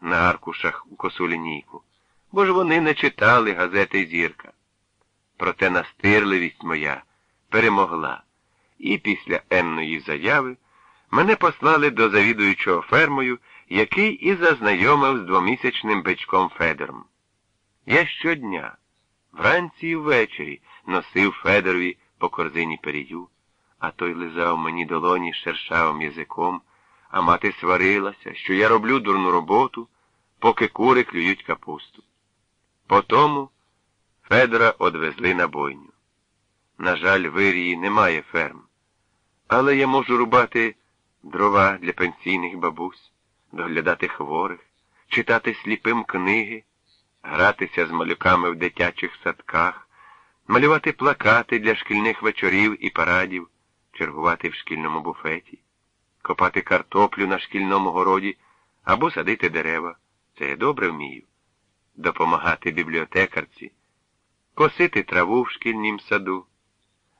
на аркушах у косу лінійку, бо ж вони не читали газети зірка. Проте настирливість моя перемогла, і після енної заяви мене послали до завідуючого фермою, який і зазнайомив з двомісячним бичком Федором. Я щодня, вранці і ввечері, носив Федорові по корзині перію, а той лизав мені долоні шершавим язиком, а мати сварилася, що я роблю дурну роботу, поки кури клюють капусту. Потому Федора одвезли на бойню. На жаль, в Ірії немає ферм, але я можу рубати дрова для пенсійних бабусь, доглядати хворих, читати сліпим книги, гратися з малюками в дитячих садках, малювати плакати для шкільних вечорів і парадів, чергувати в шкільному буфеті, копати картоплю на шкільному городі або садити дерева. Це я добре вмію. Допомагати бібліотекарці, косити траву в шкільнім саду,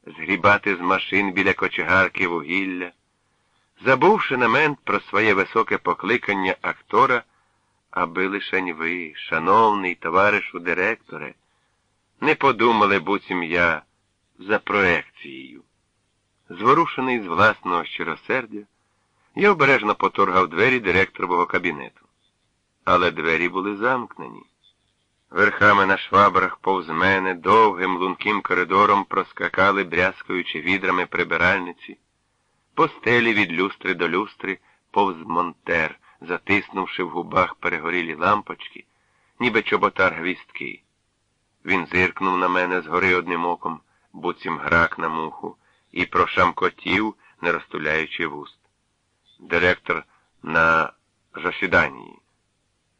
згрібати з машин біля кочегарки вугілля, забувши на мент про своє високе покликання актора, аби лишень ви, шановний товаришу директоре, не подумали, буцім я за проекцією. Зворушений з власного щиросердя, я обережно поторгав двері директорового кабінету. Але двері були замкнені. Верхами на швабрах повз мене довгим лунким коридором проскакали, брязкаючи відрами прибиральниці, по стелі від люстри до люстри повз монтер, затиснувши в губах перегорілі лампочки, ніби чоботар гвістки. Він зиркнув на мене згори одним оком, буцім грак на муху, і прошамкотів, не розтуляючи вуст. Директор на засіданні.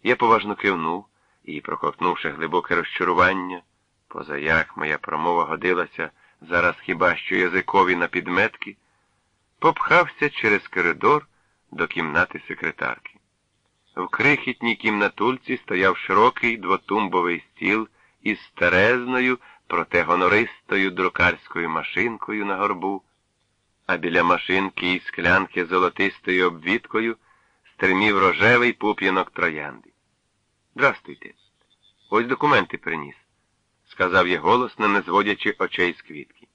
Я поважно кивнув і, проковтнувши глибоке розчарування, позаяк моя промова годилася зараз хіба що язикові на підметки, попхався через коридор до кімнати секретарки. В крихітній кімнатульці стояв широкий двотумбовий стіл із старезною, проте гонористою друкарською машинкою на горбу, а біля машинки і склянки золотистою обвіткою стримів рожевий пуп'янок троянди. Здрастуйте. Ось документи приніс, сказав я голосно, не зводячи очей з квітки.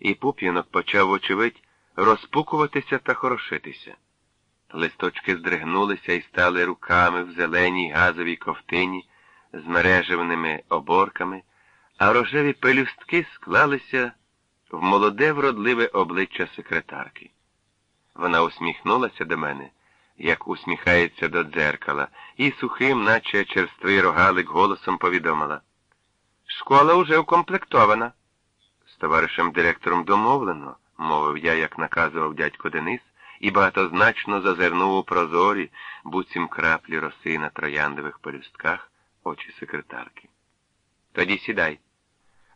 І пуп'янок почав, очевидь, розпукуватися та хорошитися. Листочки здригнулися і стали руками в зеленій газовій ковтині з мережевними оборками, а рожеві пелюстки склалися в молоде вродливе обличчя секретарки. Вона усміхнулася до мене як усміхається до дзеркала, і сухим, наче черствий рогалик, голосом повідомила. Школа уже укомплектована. З товаришем директором домовлено, мовив я, як наказував дядько Денис, і багатозначно зазирнув у прозорі, буцім краплі роси на трояндових полюстках очі секретарки. Тоді сідай.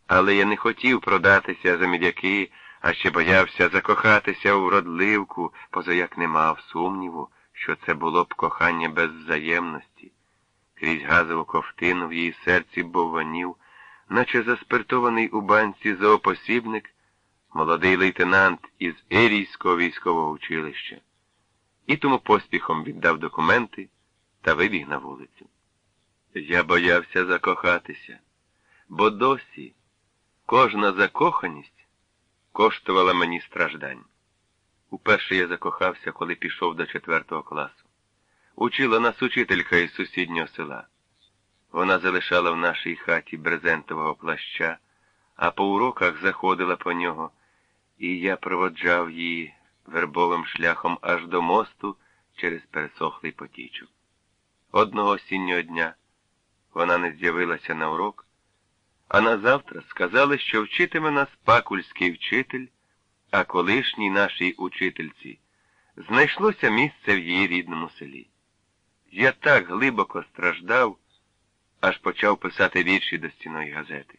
Але я не хотів продатися за мідяки, а ще боявся закохатися у вродливку, позаяк не мав сумніву що це було б кохання без взаємності. Крізь газову ковтину в її серці бовванів, наче заспиртований у банці зоопосібник, молодий лейтенант із Ерійського військового училища. І тому поспіхом віддав документи та вибіг на вулицю. Я боявся закохатися, бо досі кожна закоханість коштувала мені страждань. Уперше я закохався, коли пішов до четвертого класу. Учила нас учителька із сусіднього села. Вона залишала в нашій хаті брезентового плаща, а по уроках заходила по нього, і я проводжав її вербовим шляхом аж до мосту через пересохлий потічок. Одного осіннього дня вона не з'явилася на урок, а на завтра сказали, що вчитиме нас пакульський вчитель а колишній нашій учительці знайшлося місце в її рідному селі. Я так глибоко страждав, аж почав писати вірші до стіної газети.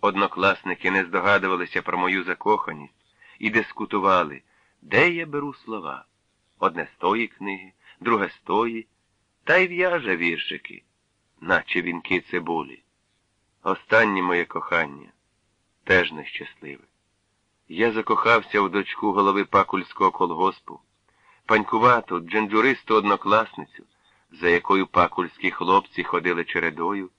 Однокласники не здогадувалися про мою закоханість і дискутували, де я беру слова. Одне з тої книги, друге з тої, та й в'яже віршики, наче вінки цибулі. Останнє моє кохання теж нещасливе. Я закохався в дочку голови пакульського колгоспу, панькувату, дженджуристу однокласницю, за якою пакульські хлопці ходили чередою,